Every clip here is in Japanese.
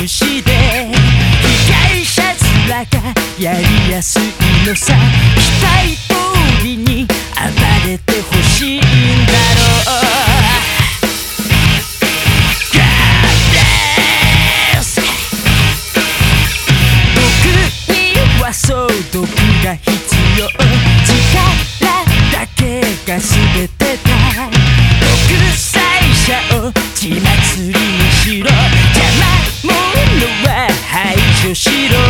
で被害者面がやりやすいのさ期待通りに暴れてほしいんだろう。僕にはそう毒が必しろ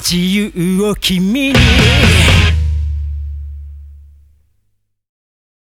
自由を君に。